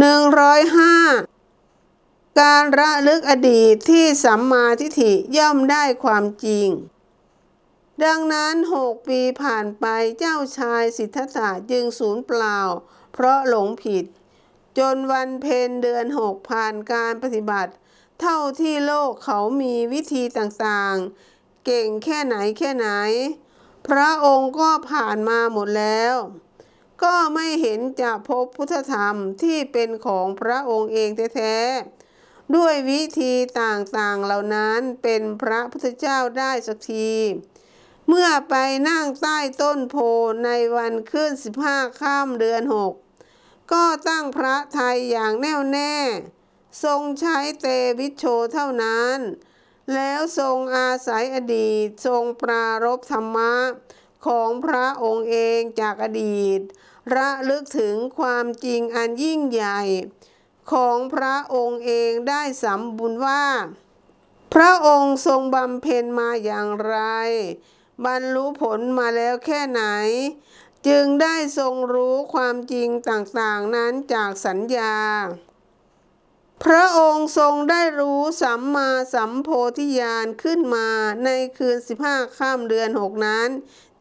105 การระลึกอดีตที่สัมมาทิฏฐิย่อมได้ความจริง ดังนั้นหกปีผ่านไปเจ้าชายสิทธัตถะจึงสูญเปล่า เพราะหลงผิด จนวันเพ็ญเดือนหกผ่านการปฏิบัติ เท่าที่โลกเขามีวิธีต่างๆ เก่งแค่ไหนแค่ไหน พระองค์ก็ผ่านมาหมดแล้ว ก็ไม่เห็นจะพบพุทธธรรมที่เป็นของพระองค์เองแท้ๆ ด้วยวิธีต่างๆเหล่านั้นเป็นพระพุทธเจ้าได้สักที เมื่อไปนั่งใต้ต้นโพในวันขึ้นสิบห้าข้ามเดือนหกก็ตั้งพระไทยอย่างแน่วแน่ ทรงใช้เตวิชโชเท่านั้น แล้วทรงอาศัยอดีต ทรงปรารบธรรมะของพระองค์เองจากอดีต ระลึกถึงความจริงอันยิ่งใหญ่ ของพระองค์เองได้สำบุญว่า พระองค์ทรงบำเพ็ญมาอย่างไร บรรลุผลมาแล้วแค่ไหน จึงได้ทรงรู้ความจริงต่างๆนั้นจากสัญญา พระองค์ทรงได้รู้สัมมาสัมโพธิญาณขึ้นมาในคืน 15 ข้ามเดือนหกนั้น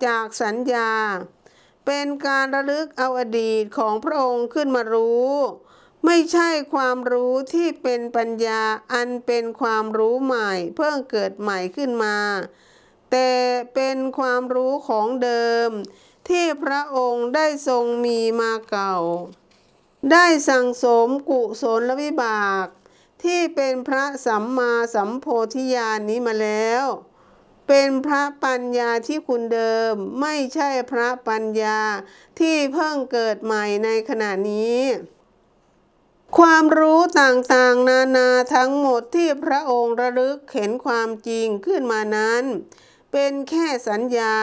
จากสัญญา เป็นการระลึกเอาอดีตของพระองค์ขึ้นมารู้ ไม่ใช่ความรู้ที่เป็นปัญญาอันเป็นความรู้ใหม่ เพิ่งเกิดใหม่ขึ้นมา แต่เป็นความรู้ของเดิม ที่พระองค์ได้ทรงมีมาเก่า ได้สั่งสมกุศลวิบาก ที่เป็นพระสัมมาสัมโพธิญาณนี้มาแล้ว เป็นพระปัญญาที่คุณเดิม ไม่ใช่พระปัญญาที่เพิ่งเกิดใหม่ในขณะนี้ความรู้ต่างๆ นานาทั้งหมดที่พระองค์ระลึกเห็นความจริงขึ้นมานั้น เป็นแค่สัญญา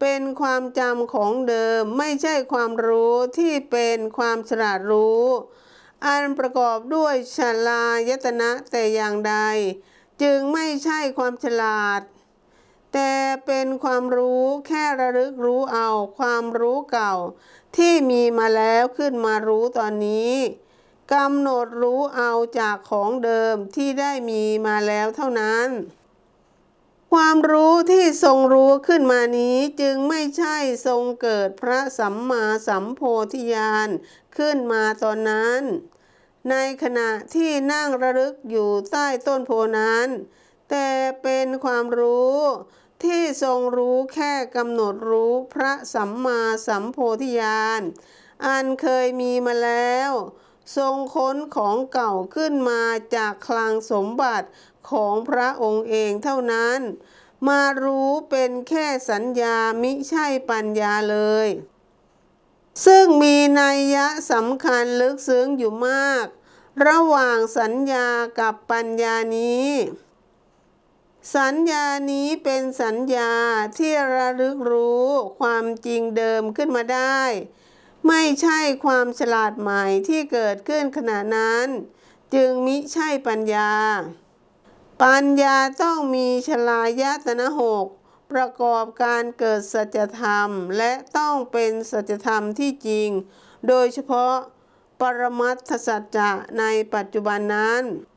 เป็นความจำของเดิมไม่ใช่ความรู้ที่เป็นความฉลาดรู้ อันประกอบด้วยชลายตนะแต่อย่างใด จึงไม่ใช่ความฉลาด เป็นความรู้แค่ระลึกรู้เอาความรู้เก่า ที่มีมาแล้วขึ้นมารู้ตอนนี้กำหนดรู้เอาจากของเดิมที่ได้มีมาแล้วเท่านั้น ความรู้ที่ทรงรู้ขึ้นมานี้จึงไม่ใช่ทรงเกิดพระสัมมาสัมโพธิญาณขึ้นมาตอนนั้น ในขณะที่นั่งระลึกอยู่ใต้ต้นโพนั้น แต่เป็นความรู้ ที่ทรงรู้แค่กำหนดรู้พระสัมมาสัมโพธิญาณ อันเคยมีมาแล้ว ทรงค้นของเก่าขึ้นมาจากคลังสมบัติของพระองค์เองเท่านั้น มารู้เป็นแค่สัญญามิใช่ปัญญาเลย ซึ่งมีนัยยะสำคัญลึกซึ้งอยู่มาก ระหว่างสัญญากับปัญญานี้ สัญญานี้เป็นสัญญาที่ระลึกรู้ความจริงเดิมขึ้นมาได้ ไม่ใช่ความฉลาดใหม่ที่เกิดขึ้นขณะนั้น จึงมิใช่ปัญญา ปัญญาต้องมีชลายตนะหกประกอบการเกิดสัจธรรมและต้องเป็นสัจธรรมที่จริง โดยเฉพาะปรมัตถสัจจะในปัจจุบันนั้น